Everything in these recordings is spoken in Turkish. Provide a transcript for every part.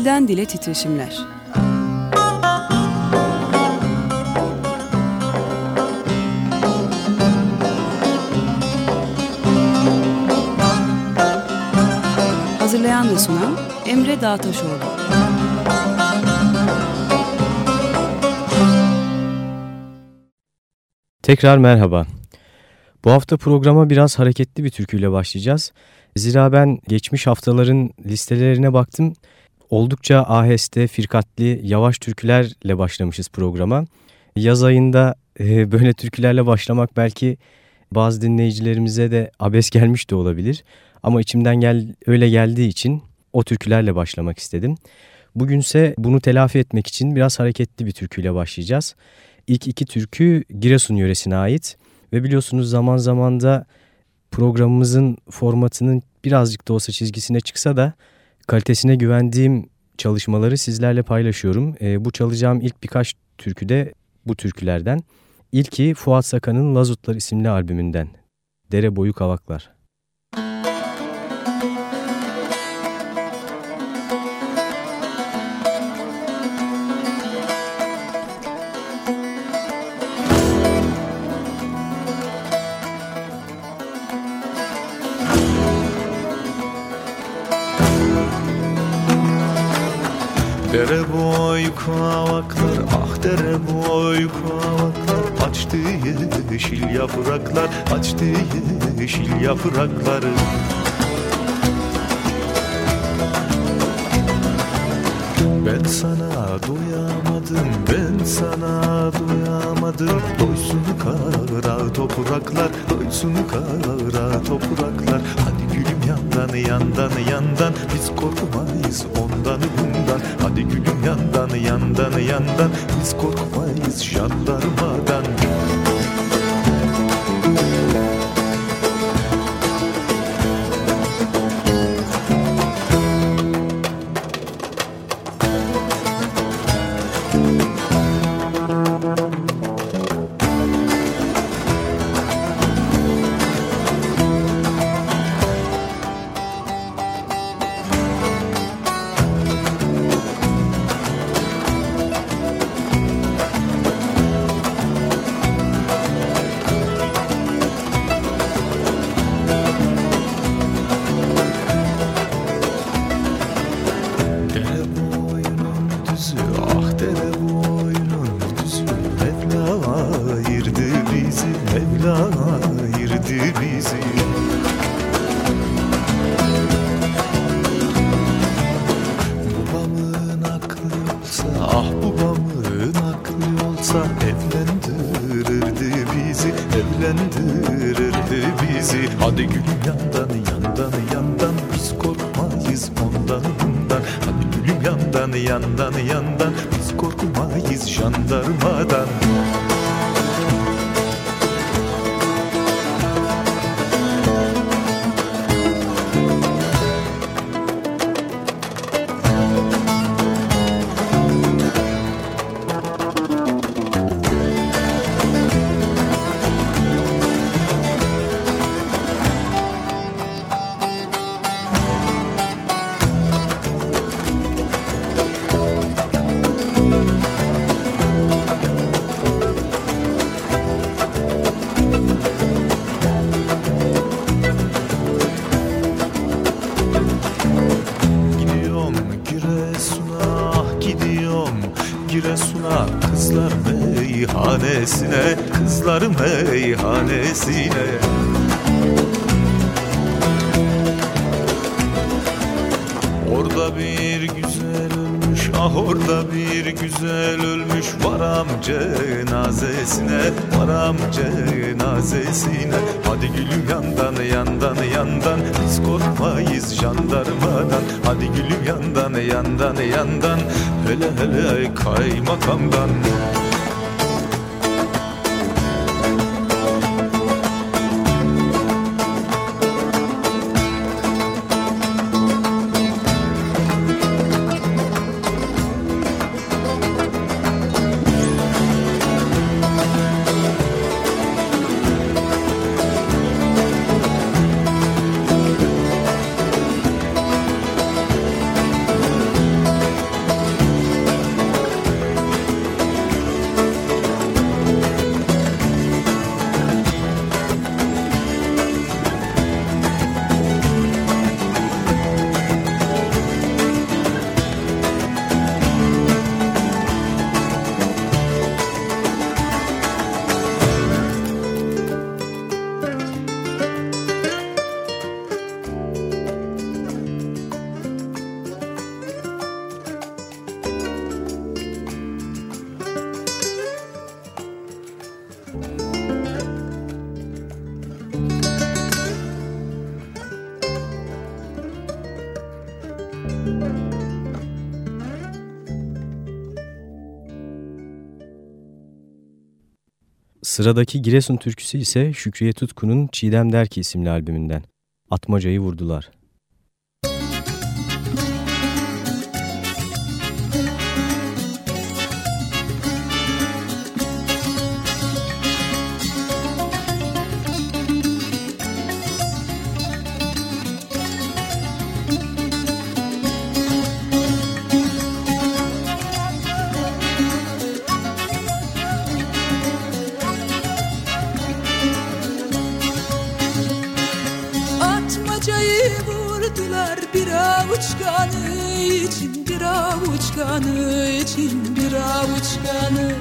Dilden Dile Titreşimler Hazırlayan ve sunan Emre Dağtaşoğlu Tekrar merhaba. Bu hafta programa biraz hareketli bir türküyle başlayacağız. Zira ben geçmiş haftaların listelerine baktım. Oldukça aheste, firkatli, yavaş türkülerle başlamışız programa. Yaz ayında e, böyle türkülerle başlamak belki bazı dinleyicilerimize de abes gelmiş de olabilir. Ama içimden gel öyle geldiği için o türkülerle başlamak istedim. Bugünse bunu telafi etmek için biraz hareketli bir türküyle başlayacağız. İlk iki türkü Giresun yöresine ait ve biliyorsunuz zaman zaman da programımızın formatının birazcık da olsa çizgisine çıksa da kalitesine güvendiğim çalışmaları sizlerle paylaşıyorum. E, bu çalacağım ilk birkaç türkü de bu türkülerden. İlki Fuat Sakan'ın Lazutlar isimli albümünden. Dere Boyu Kavaklar. Boy kavaklar, ah dere boy kavaklar Açtı yeşil yapraklar, açtı yeşil yapraklar. Ben sana doyamadım, ben sana doyamadım. Doysun kara topraklar, doysun kara topraklar. Hadi gülüm yandan, yandan, yandan. Biz korkmayız ondan, bundan Hadi gülüm yandan, yandan, yandan. Biz korkmayız jandarmadan Dere Mevla ayırdı bizi. Babamın aklı olsa, ah babamın aklı olsa Evlendirirdi bizi, evlendirirdi bizi. Hadi gülüm yandan, yandan, Hadi gülüm yandan yandan yandan. Hele hele kaymakamdan Sıradaki Giresun türküsü ise Şükriye Tutkun'un Çiğdem Derki isimli albümünden. Atmacayı vurdular. Kanı için bir avuç kanı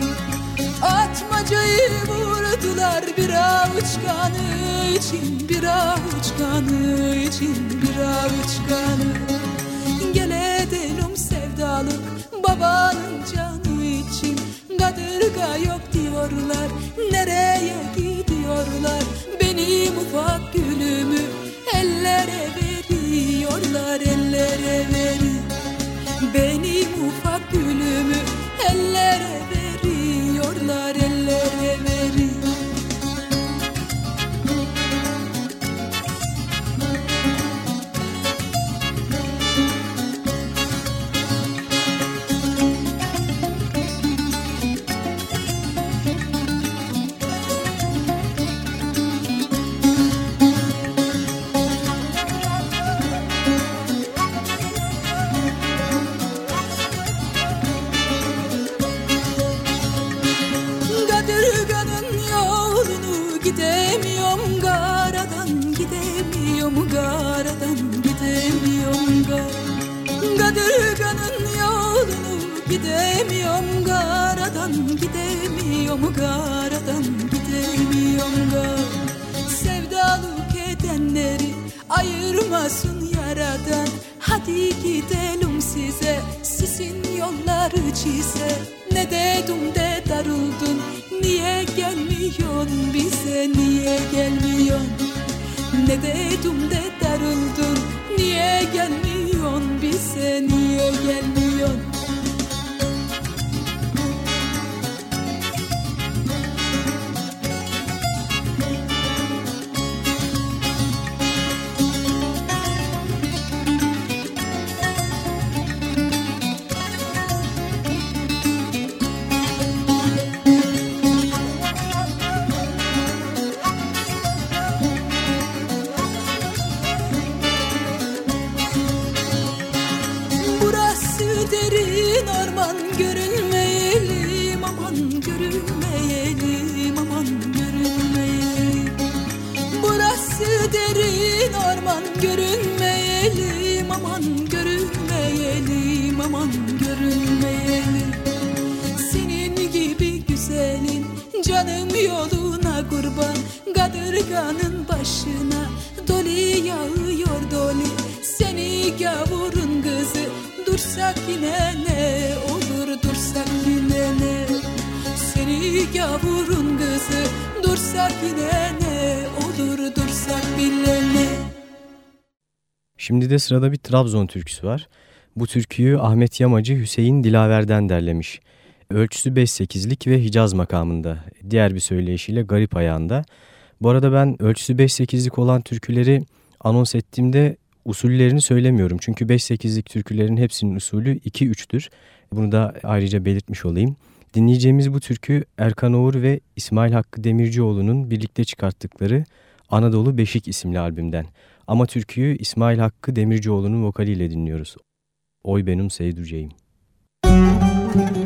Atmacayı vurdular bir avuç kanı için Bir avuç kanı için bir avuç kanı Gel edelim sevdalık babanın canı için. Kadırga yok diyorlar nereye gidiyorlar garadan gidemiyorum garadan gidemiyorum gar Sevdalık edenleri ayırmasın yaradan. Hadi gidelim size sizin yolları çize. Ne dedim de darıldın niye gelmiyorsun bize? Niye gelmiyorsun? Ne dedim de darıldın niye gelmiyorsun bize? Niye gelmiyorsun gavurun kızı dursak yine ne olur dursak bile ne Şimdi de sırada bir Trabzon türküsü var. Bu türküyü Ahmet Yamacı Hüseyin Dilaver'den derlemiş. Ölçüsü 5-8'lik ve Hicaz makamında. Diğer bir söyleyişiyle garip ayağında. Bu arada ben ölçüsü 5-8'lik olan türküleri anons ettiğimde usullerini söylemiyorum. Çünkü 5-8'lik türkülerin hepsinin usulü 2-3'tür. Bunu da ayrıca belirtmiş olayım. Dinleyeceğimiz bu türkü Erkan Oğur ve İsmail Hakkı Demircioğlu'nun birlikte çıkarttıkları Anadolu Beşik isimli albümden. Ama türküyü İsmail Hakkı Demircioğlu'nun vokaliyle dinliyoruz. Oy benim sevduceğim. Müzik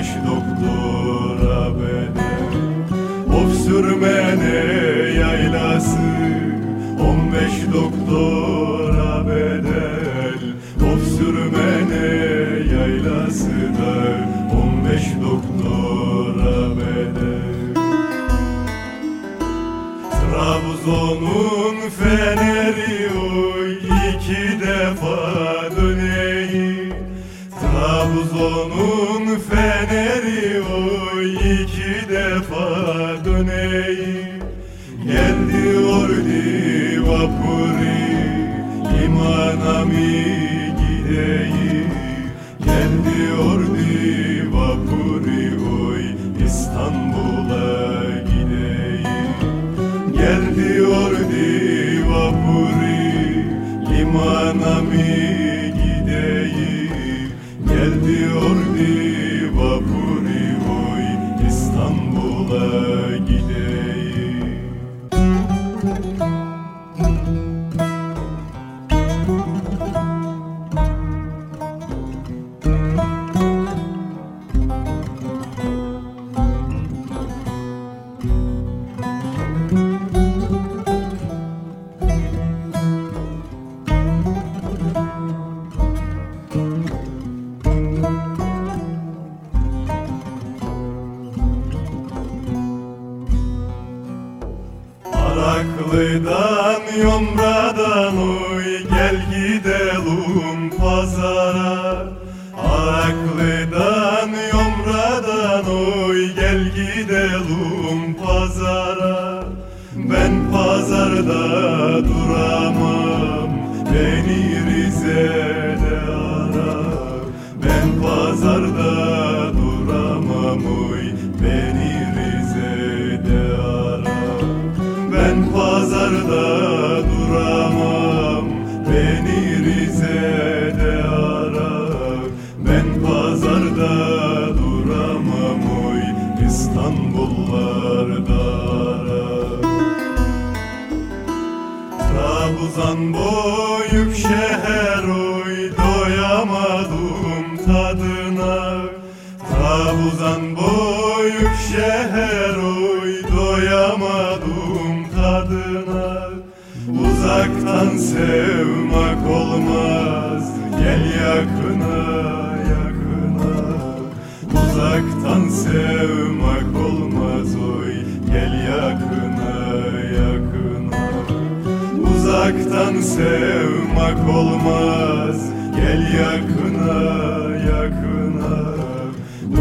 Beş doktora bedel Of sürmene yaylası On beş doktora bedel. Of sürmene yaylası da On beş doktora bedel. Trabzon'un feneri oy iki defa döneyi Trabzon'un Araklı'dan Yomra'dan oy gel gidelim pazara. Araklı'dan Yomra'dan oy gel gidelim pazara. Ben pazarda duramam beni Rize'de pazarda duramam. Beni Rize'de ara. Ben pazarda duramam. Oy İstanbullarda ara Trabzan boyuk şehir oy Doyamadım tadına. Trabzan boyuk şehir oy tadına Uzaktan sevmek olmaz. Gel yakına yakına. Uzaktan sevmek olmaz. Oy Gel yakına yakına. Uzaktan sevmek olmaz. Gel yakına yakına.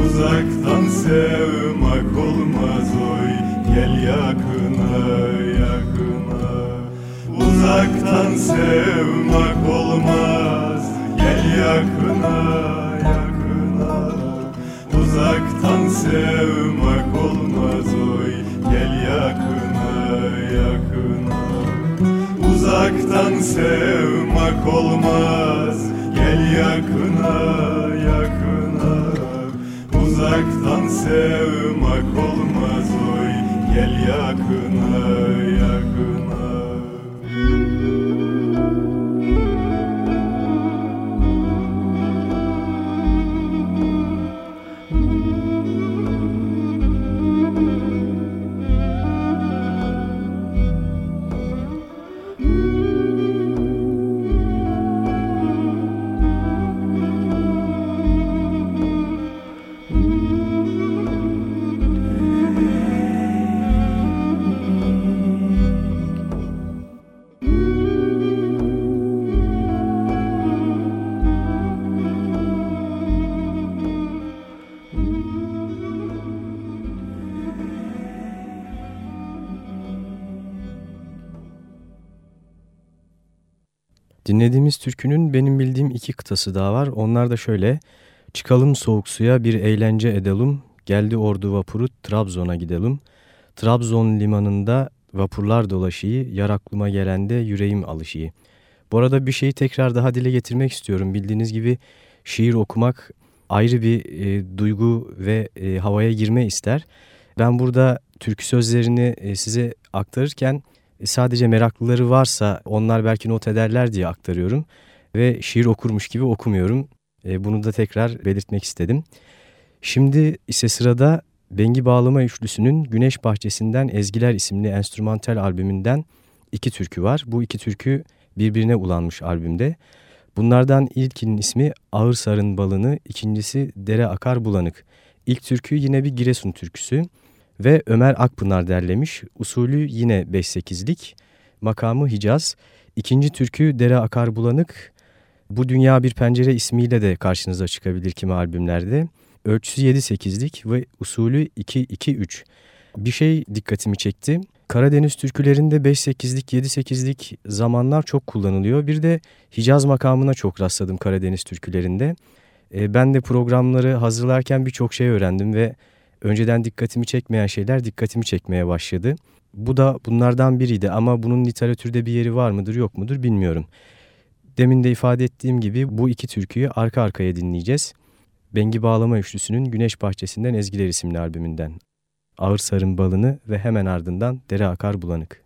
Uzaktan sevmek olmaz. Oy Gel yakına yakına Uzaktan sevmek olmaz. Gel yakına yakına. Uzaktan sevmek olmaz oy. Gel yakına yakına. Uzaktan sevmek olmaz. Gel yakına yakına. Uzaktan sevmek olmaz oy. Gel yakına yakına Dinlediğimiz türkünün benim bildiğim iki kıtası daha var. Onlar da şöyle. Çıkalım soğuk suya bir eğlence edelim. Geldi ordu vapuru Trabzon'a gidelim. Trabzon limanında vapurlar dolaşıyı, yar aklıma gelende yüreğim alışıyı. Bu arada bir şeyi tekrar daha dile getirmek istiyorum. Bildiğiniz gibi şiir okumak ayrı bir e, duygu ve e, havaya girme ister. Ben burada türkü sözlerini e, size aktarırken sadece meraklıları varsa onlar belki not ederler diye aktarıyorum. Ve şiir okurmuş gibi okumuyorum. E, bunu da tekrar belirtmek istedim. Şimdi ise sırada Bengi Bağlama Üçlüsü'nün Güneş Bahçesi'nden Ezgiler isimli enstrümantal albümünden iki türkü var. Bu iki türkü birbirine ulanmış albümde. Bunlardan ilkinin ismi Ağır Sarın Balını, ikincisi Dere Akar Bulanık. İlk türkü yine bir Giresun türküsü ve Ömer Akpınar derlemiş. Usulü yine 5-8'lik, makamı Hicaz. İkinci türkü Dere Akar Bulanık, Bu Dünya Bir Pencere ismiyle de karşınıza çıkabilir kimi albümlerde. Ölçüsü 7-8'lik ve usulü 2-2-3. Bir şey dikkatimi çekti. Karadeniz türkülerinde 5-8'lik, 7-8'lik zamanlar çok kullanılıyor. Bir de Hicaz makamına çok rastladım Karadeniz türkülerinde. E, ben de programları hazırlarken birçok şey öğrendim ve önceden dikkatimi çekmeyen şeyler dikkatimi çekmeye başladı. Bu da bunlardan biriydi ama bunun literatürde bir yeri var mıdır yok mudur bilmiyorum. Demin de ifade ettiğim gibi bu iki türküyü arka arkaya dinleyeceğiz. Bengi Bağlama Üçlüsü'nün Güneş Bahçesi'nden Ezgiler isimli albümünden. Ağır sarın balını ve hemen ardından Dere Akar Bulanık.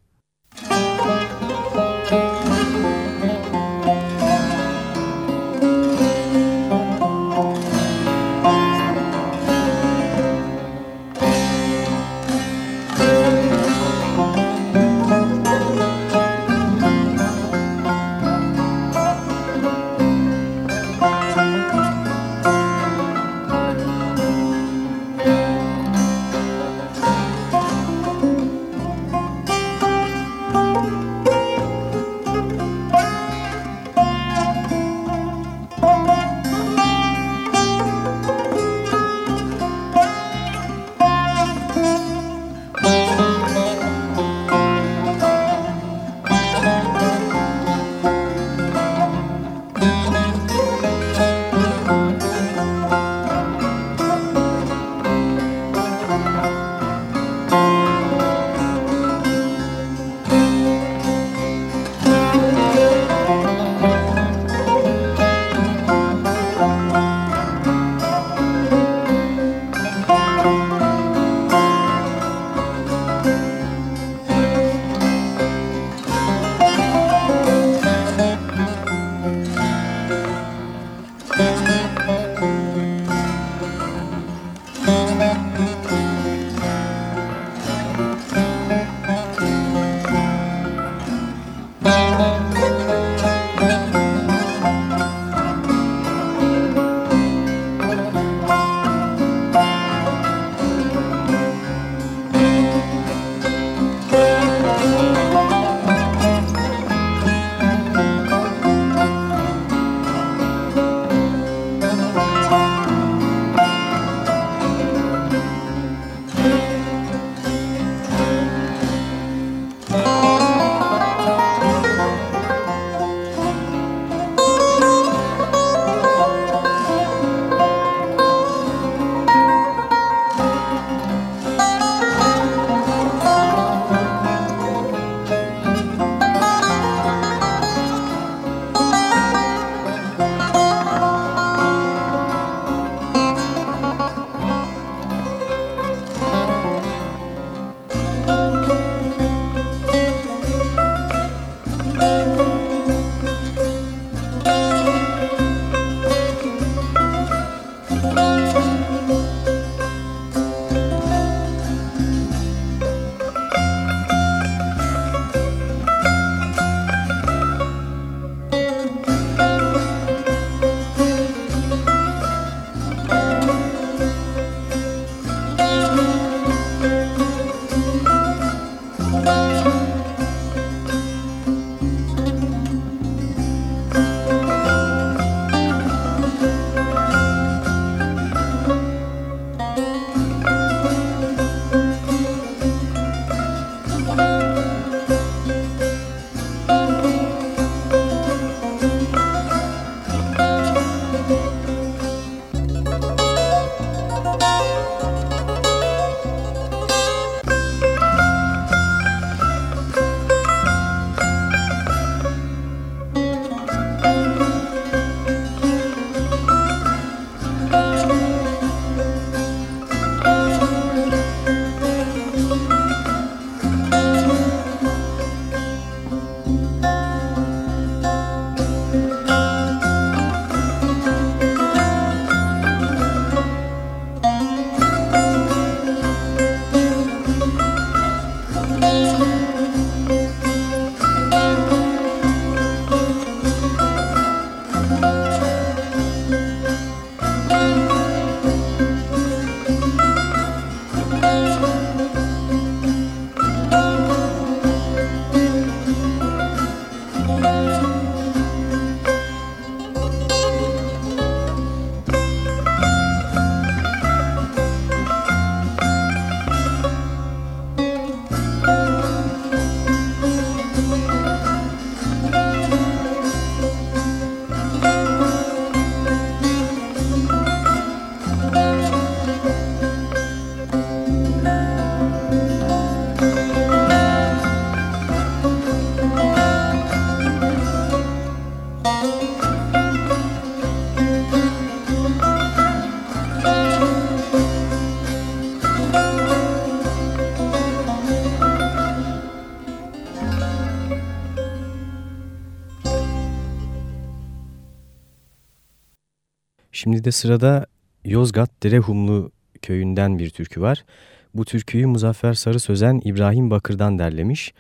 Şimdi de sırada Yozgat Derehumlu köyünden bir türkü var. Bu türküyü Muzaffer Sarı Sözen İbrahim Bakır'dan derlemiş.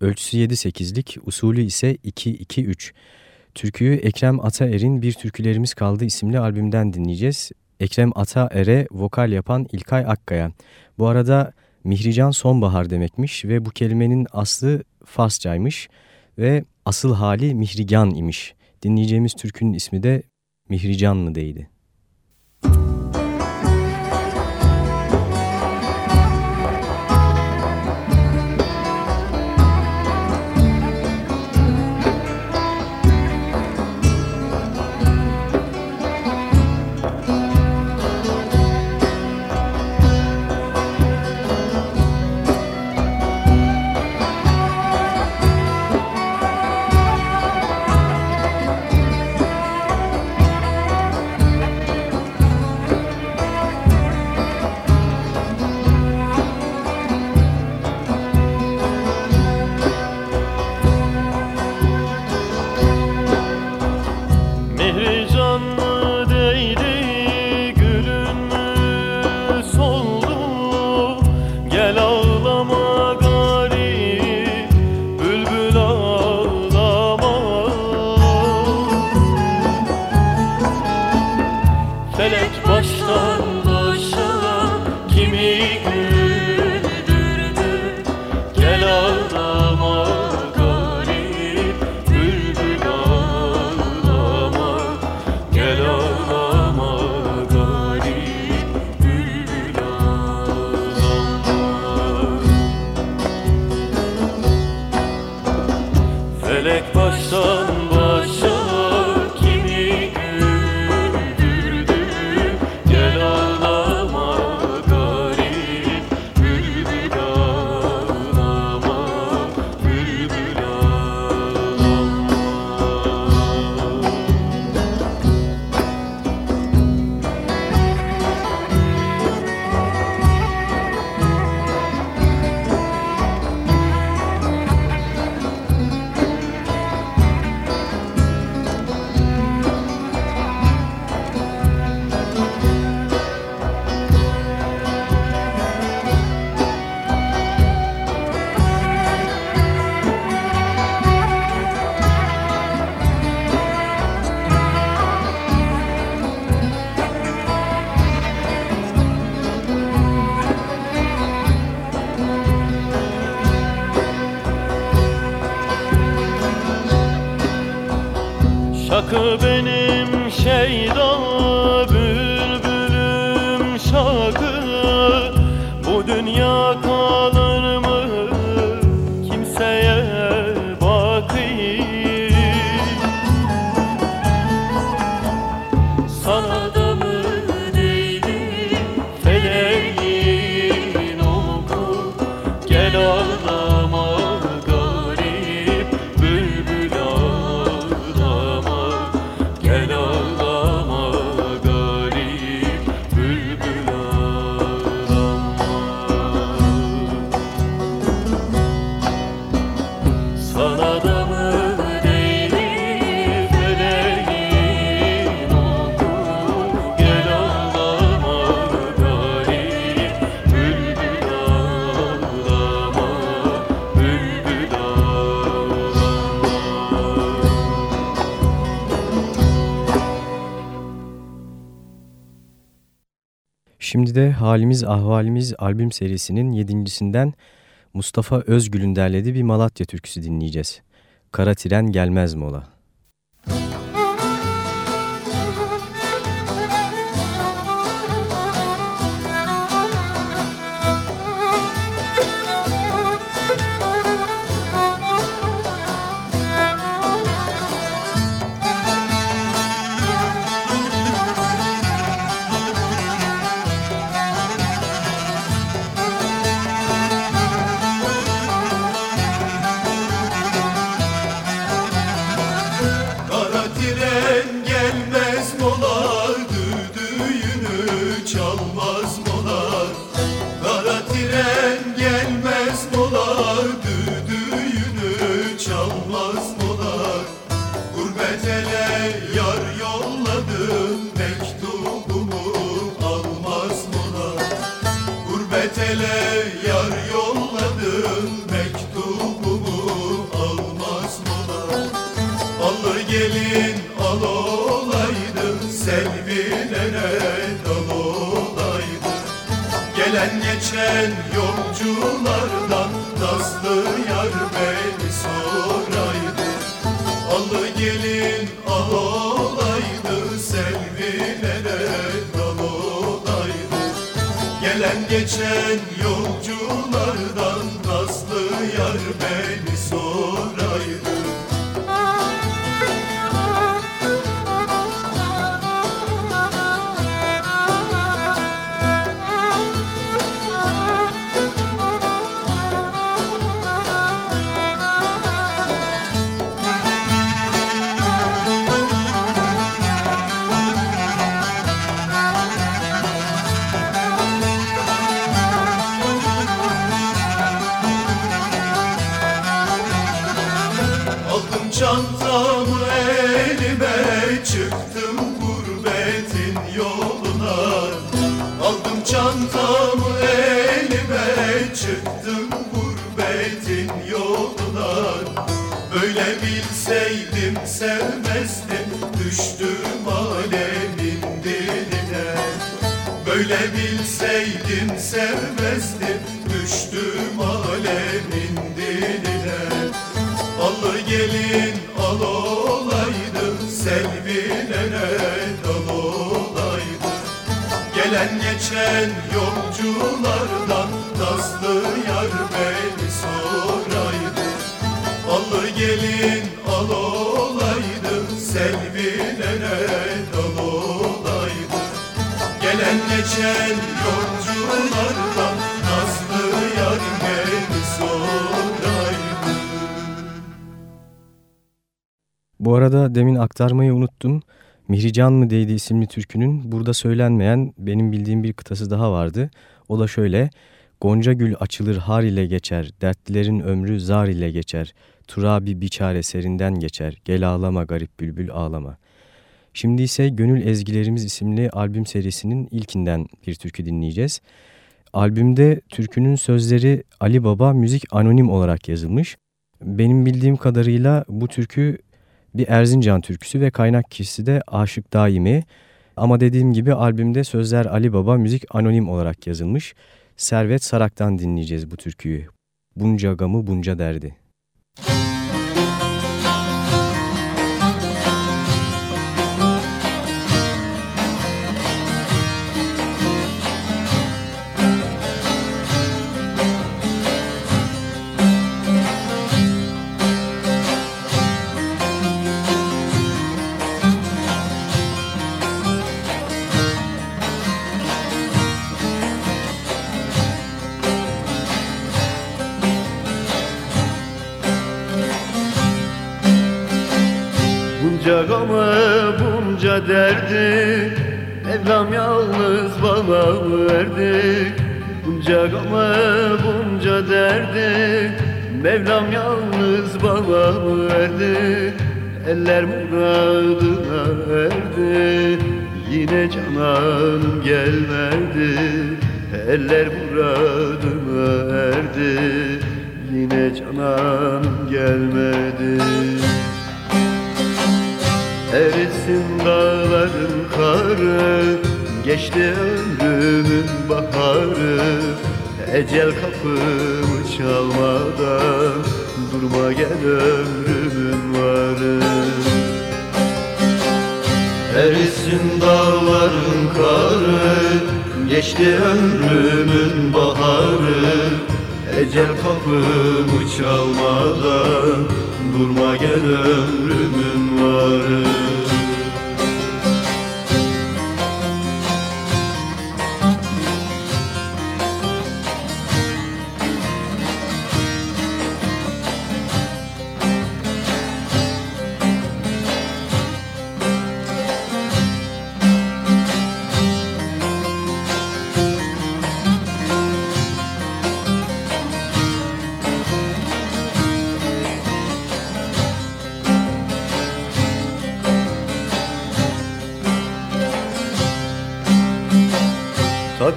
Ölçüsü 7-8'lik, usulü ise 2-2-3. Türküyü Ekrem Ataer'in Bir Türkülerimiz Kaldı isimli albümden dinleyeceğiz. Ekrem Ataer'e vokal yapan İlkay Akkaya. Bu arada Mihrican sonbahar demekmiş ve bu kelimenin aslı Farsçaymış ve asıl hali Mihrigan imiş. Dinleyeceğimiz türkünün ismi de Mihricanlı Halimiz Ahvalimiz albüm serisinin yedincisinden Mustafa Özgül'ün derlediği bir Malatya türküsü dinleyeceğiz. Kara tren gelmez mola. Geçen yolculardan Nazlı yar beni soraydı. Alı gelin al olaydı Selvilere dal olaydı. Gelen geçen yolculardan Nazlı yar beni soraydı Böyle bilseydim sevmezdim düştüm alemin diline. Böyle bilseydim sevmezdim düştüm alemin diline. Allı gelin al olaydı Selvilere dal olaydı. Gelen geçen yolculardan Nazlı yar beni gelin al olaydı Selvilere dal olaydı Gelen geçen yolculardan Nazlı yar beni soraydı Bu arada demin aktarmayı unuttum. Mihrican mı değdi isimli türkünün burada söylenmeyen benim bildiğim bir kıtası daha vardı. O da şöyle. Gonca gül açılır har ile geçer, dertlilerin ömrü zar ile geçer. Turabi biçare serinden geçer, gel ağlama garip bülbül ağlama. Şimdi ise Gönül Ezgilerimiz isimli albüm serisinin ilkinden bir türkü dinleyeceğiz. Albümde türkünün sözleri Ali Baba müzik anonim olarak yazılmış. Benim bildiğim kadarıyla bu türkü bir Erzincan türküsü ve kaynak kişisi de Aşık Daimi. Ama dediğim gibi albümde sözler Ali Baba müzik anonim olarak yazılmış. Servet Sarak'tan dinleyeceğiz bu türküyü. Bunca gamı bunca derdi. Bunca derdi. Mevlam yalnız bana verdi. Bunca gamı bunca derdi. Mevlam yalnız bana verdi. Eller muradına erdi. Yine cananım gelmedi. Eller muradına erdi. Yine cananım gelmedi Erisin dağların karı Geçti ömrümün baharı. Ecel kapımı çalmadan Durma gel ömrümün varı. Erisin dağların karı Geçti ömrümün baharı. Ecel kapımı çalmadan Durma gel ömrümün varı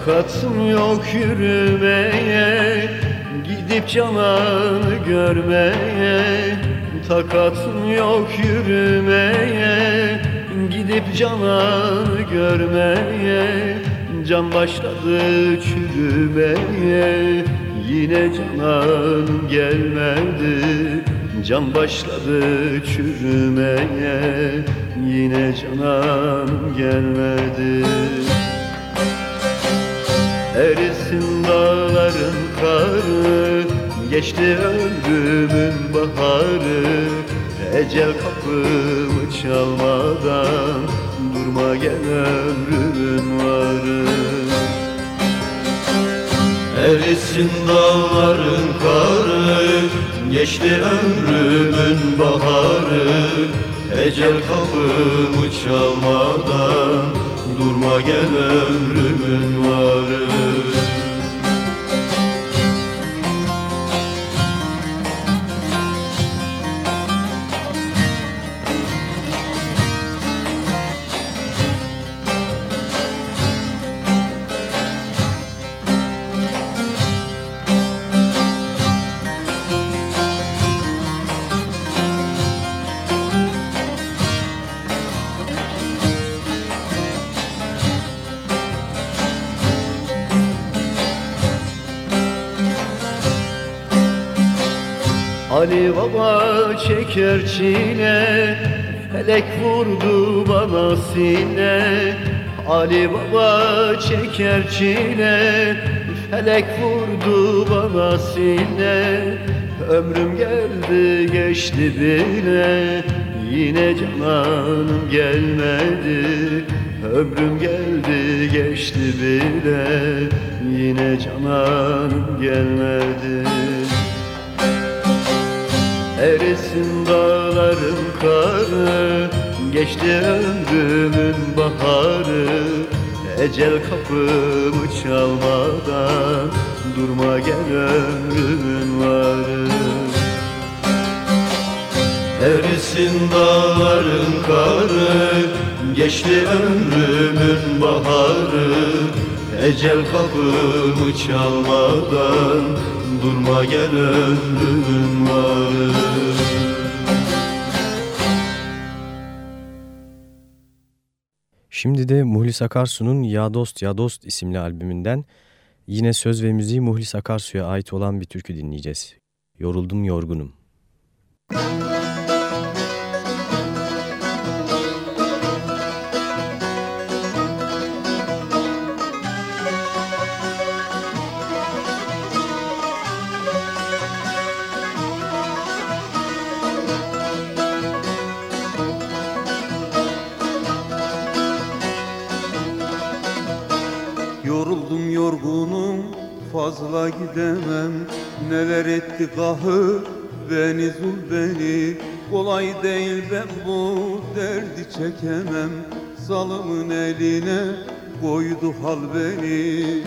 Takatım yok yürümeye Gidip cananı görmeye. Takatım yok yürümeye Gidip cananı görmeye. Can başladı çürümeye Yine canan gelmedi. Can başladı çürümeye Yine canan gelmedi Erisin dağların karı Geçti ömrümün baharı. Ecel kapımı çalmadan Durma gel ömrümün varı. Erisin dağların karı Geçti ömrümün baharı. Ecel kapımı çalmadan Durma gel ömrümün varı Ali Baba çeker çile Felek vurdu bana sine. Ali Baba çeker çile Felek vurdu bana sine. Ömrüm geldi geçti bile Yine cananım gelmedi. Ömrüm geldi geçti bile Yine cananım gelmedi Erisin dağların karı Geçti ömrümün baharı. Ecel kapımı çalmadan Durma gel ömrümün varı. Erisin dağların karı Geçti ömrümün baharı. Ecel kapımı çalmadan Durma gel ömrümün varı Şimdi de Muhlis Akarsu'nun Ya Dost Ya Dost isimli albümünden yine söz ve müziği Muhlis Akarsu'ya ait olan bir türkü dinleyeceğiz. Yoruldum yorgunum. Yoruldum fazla gidemem. Neler etti kahır beni zul beni. Kolay değil ben bu derdi çekemem. Zalımın eline koydu hal beni.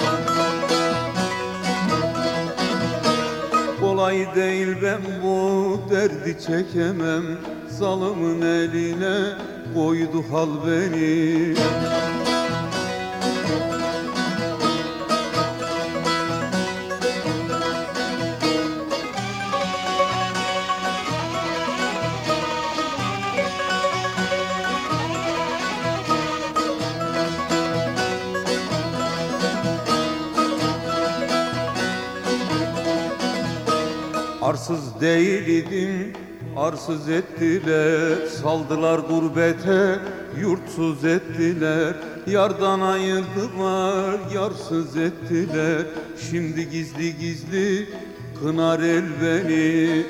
Kolay değil ben bu derdi çekemem. Zalımın eline koydu hal beni Arsız değildim, arsız ettiler. Saldılar gurbete, yurtsuz ettiler. Yardan ayırdılar, yarsız ettiler. Şimdi gizli gizli kınar el beni.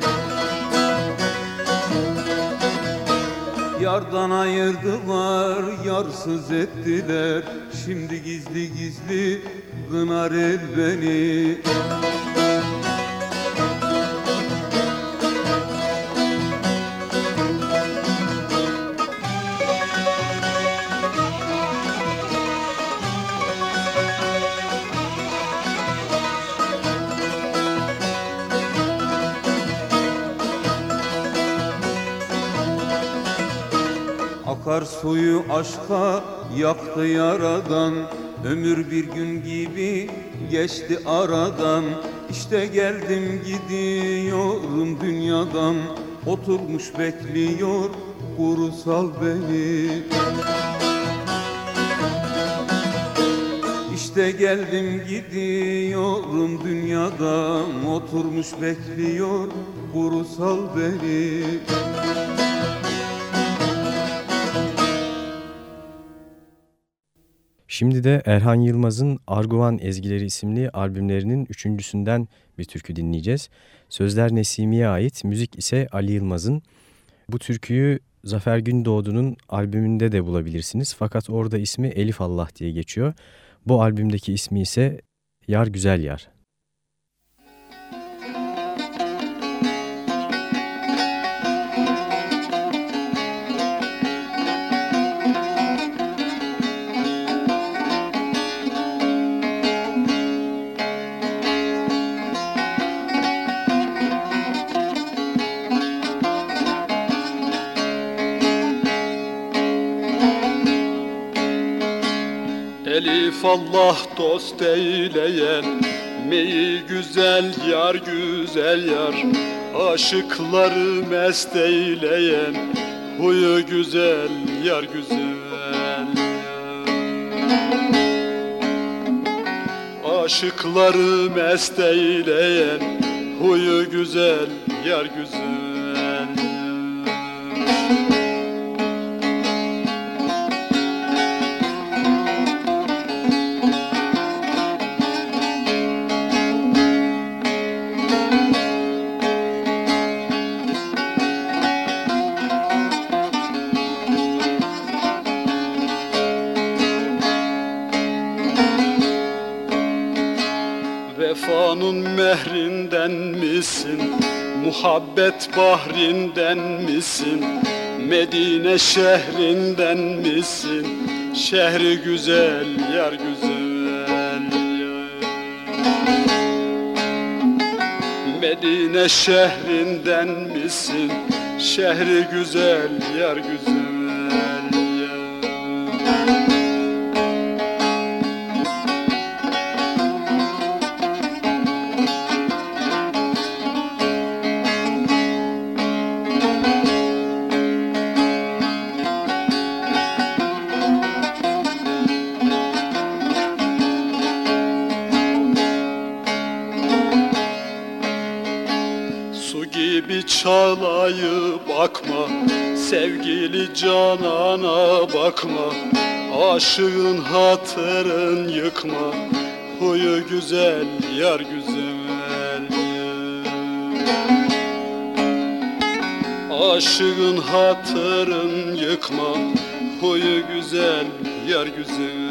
Yardan ayırdılar, yarsız ettiler. Şimdi gizli gizli kınar el beni Akarsuyu aşka yaktı yaradan. Ömür bir gün gibi geçti aradan. İşte geldim gidiyorum dünyadan. Oturmuş bekliyor kurusal beni. İşte geldim gidiyorum dünyadan. Oturmuş bekliyor kurusal beni. Şimdi de Erhan Yılmaz'ın Arguvan Ezgileri isimli albümlerinin üçüncüsünden bir türkü dinleyeceğiz. Sözler Nesimi'ye ait, müzik ise Ali Yılmaz'ın. Bu türküyü Zafer Gündoğdu'nun albümünde de bulabilirsiniz. Fakat orada ismi Elif Allah diye geçiyor. Bu albümdeki ismi ise Yar Güzel Yar. Allah dost eyleyen Meyi güzel yar güzel yar. Aşıkları mest eyleyen Huyu güzel yar güzel Aşıkları mest eyleyen Huyu güzel yar güzel Muhabbet bahrinden misin? Medine şehrinden misin? Şehri güzel, yar güzel Medine şehrinden misin? Şehri güzel, yar güzel Sevgili canana bakma Aşığın hatırın yıkma Huyu güzel yar güzel Aşığın hatırın yıkma Huyu güzel yar güzel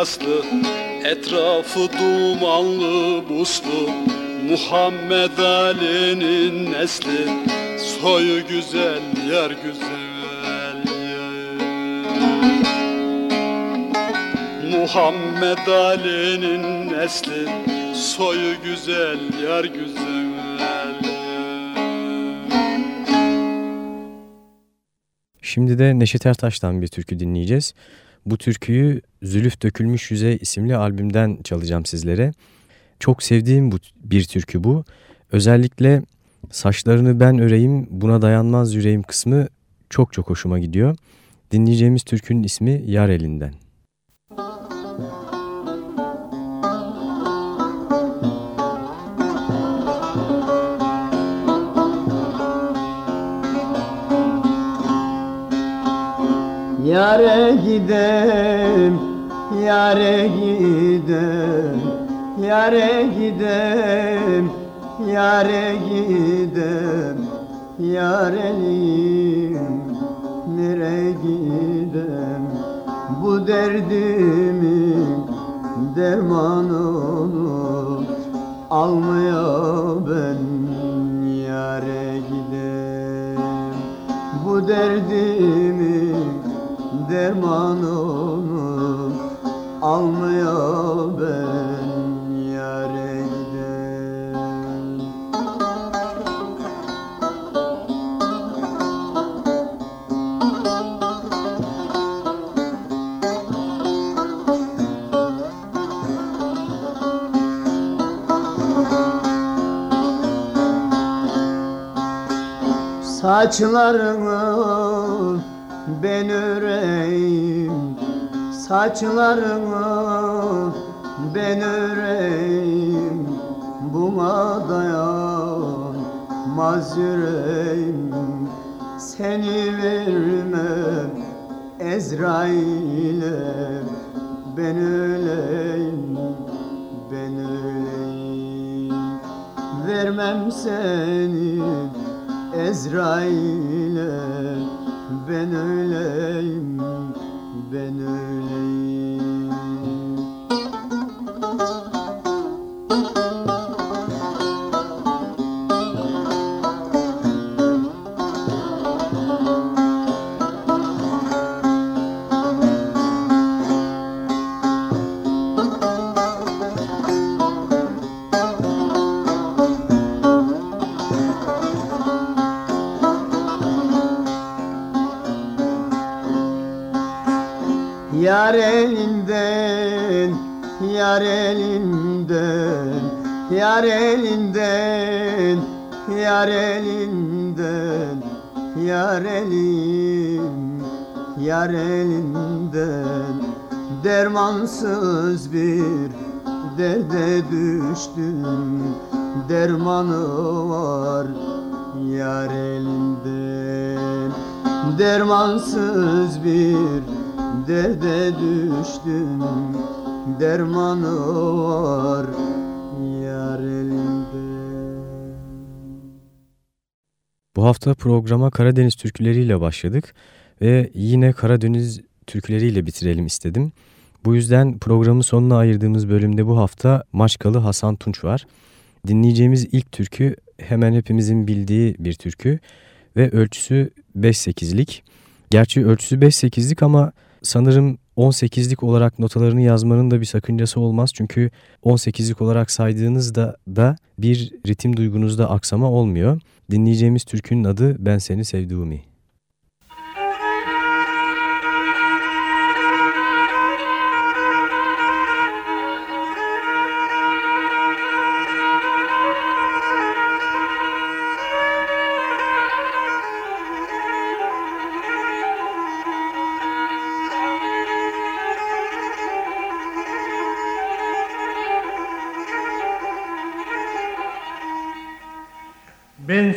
yaslı Etrafı dumanlı buslu Muhammed Ali'nin nesli Soyu güzel yar güzel Muhammed Ali'nin nesli Soyu güzel yar güzel Şimdi de Neşet Ertaş'tan bir türkü dinleyeceğiz. Bu türküyü Zülüf Dökülmüş Yüze isimli albümden çalacağım sizlere. Çok sevdiğim bu, bir türkü bu. Özellikle saçlarını ben öreyim buna dayanmaz yüreğim kısmı çok çok hoşuma gidiyor. Dinleyeceğimiz türkünün ismi Yar Elinden. Yare gidem, yare gidem, yare gidem, yare gidem, yarelim, nereye gidem? Bu derdimin dermanını almaya ben yare gidem. Bu derdimin dermanımı almıyor ben yare giden Saçlarını ben öreyim Saçlarını ben öreyim Buna dayanmaz yüreğim. Seni vermem Ezrail'e Ben öleyim, ben öleyim. Vermem seni Ezrail'e Ben öleyim, ben öleyim Yar elinden, yar elinden, yar elinden, yar elinden, yar elim, yar elinden. Dermansız bir derde düştüm Dermanı var yar elinden. Dermansız bir derde düştüm Dermanı var yar elinde Bu hafta programa Karadeniz türküleriyle başladık ve yine Karadeniz türküleriyle bitirelim istedim. Bu yüzden programın sonuna ayırdığımız bölümde bu hafta Maçkalı Hasan Tunç var. Dinleyeceğimiz ilk türkü hemen hepimizin bildiği bir türkü ve ölçüsü 5-8'lik. Gerçi ölçüsü 5-8'lik ama sanırım 18'lik olarak notalarını yazmanın da bir sakıncası olmaz. Çünkü 18'lik olarak saydığınızda da bir ritim duygunuzda aksama olmuyor. Dinleyeceğimiz türkünün adı Ben Seni Sevduğumi.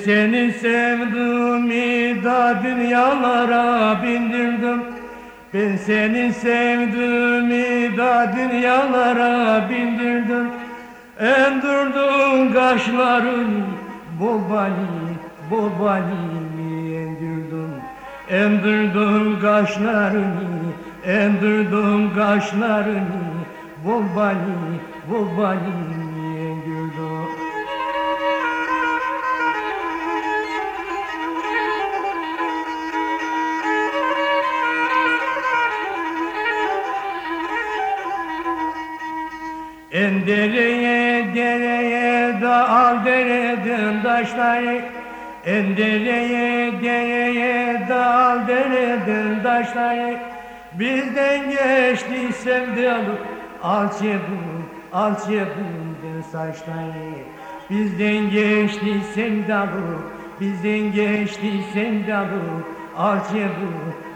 Seni sevdim da dünyalara bindirdim. Ben seni sevdim da dünyalara bindirdim. Endirdin kaşlarını bobali bobalini endirdim Endirdin kaşlarını endirdin kaşlarını bobali bobalini En dereye dereye da al dereden taşları En dereye dereye da al dereden taşları Bizden geçti sevdalı alçıdım den saçları. Bizden geçti sevdalı bizden geçti sevdalı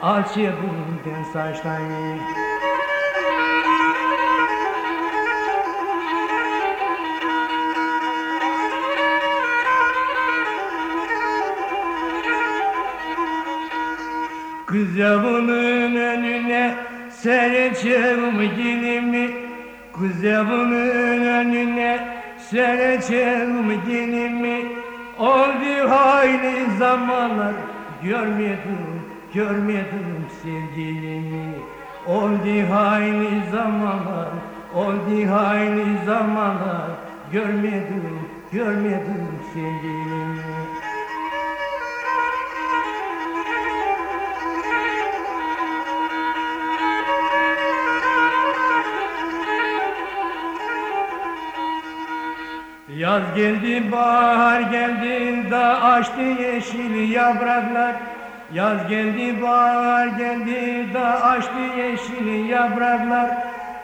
alçıdım den saçları Kız yavunun önüne sereceğim gelimi Kız yavunun önüne sereceğim gelimi Oldu hayli zamanlar görmedim, görmedim sevgilimi. Oldu hayli zamanlar, oldu hayli zamanlar Görmedim, görmedim sevgilimi Yaz geldi, bahar geldi da açtı yeşil yapraklar. Yaz geldi, bahar geldi da açtı yeşil yapraklar.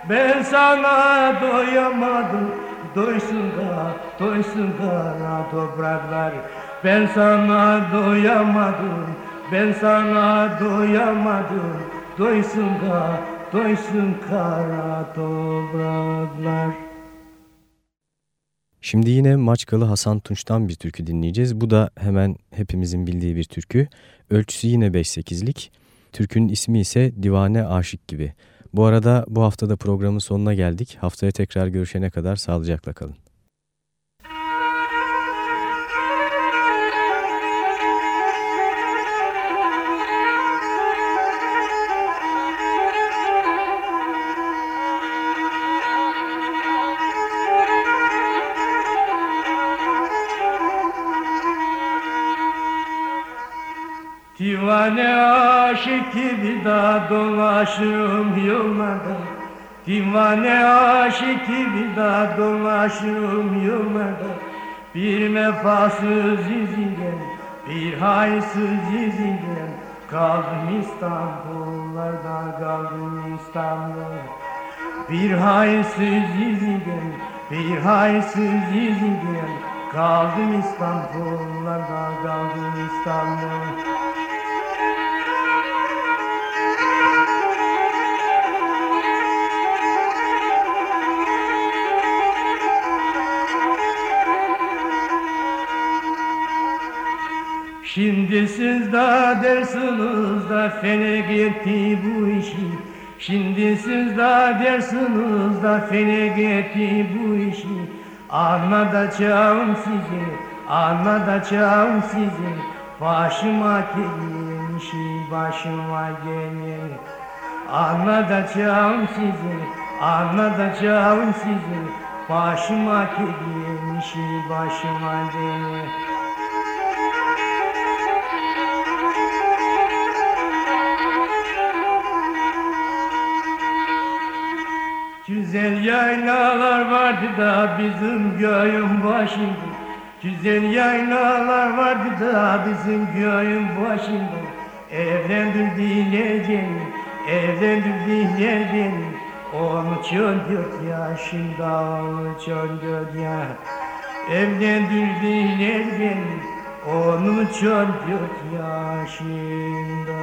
Ben sana doyamadım, doysun da, doysun da topraklar. Ben sana doyamadım Ben sana doyamadım Doysun da doysun kara topraklar Şimdi yine Maçkalı Hasan Tunç'tan bir türkü dinleyeceğiz. Bu da hemen hepimizin bildiği bir türkü. Ölçüsü yine 5-8'lik. Türkünün ismi ise Divane Aşık gibi. Bu arada bu haftada programın sonuna geldik. Haftaya tekrar görüşene kadar sağlıcakla kalın. Aşık gibi da dolaşırım yollarda. Divane aşık gibi da dolaşırım yollarda. Bir mefasız yüzünden, bir haysız yüzünden Kaldım İstanbullarda, kaldım İstanbul Bir haysız yüzünden, bir haysız yüzünden Kaldım İstanbullarda, kaldım İstanbul Şimdi siz de dersiniz de felek etti bu işi. Şimdi siz de dersiniz de felek etti bu işi. Anlatacağım size, anlatacağım size Başıma gelen işi başıma gelen Anlatacağım size, anlatacağım size Başıma gelen işi başıma gelen Güzel yaylalar vardı da bizim göğün başında. Güzel yaylalar vardı da bizim göğün başında. Evlendirdiler beni, evlendirdiler beni On dört yaşında, on dört ya Evlendirdiler beni, on dört yaşında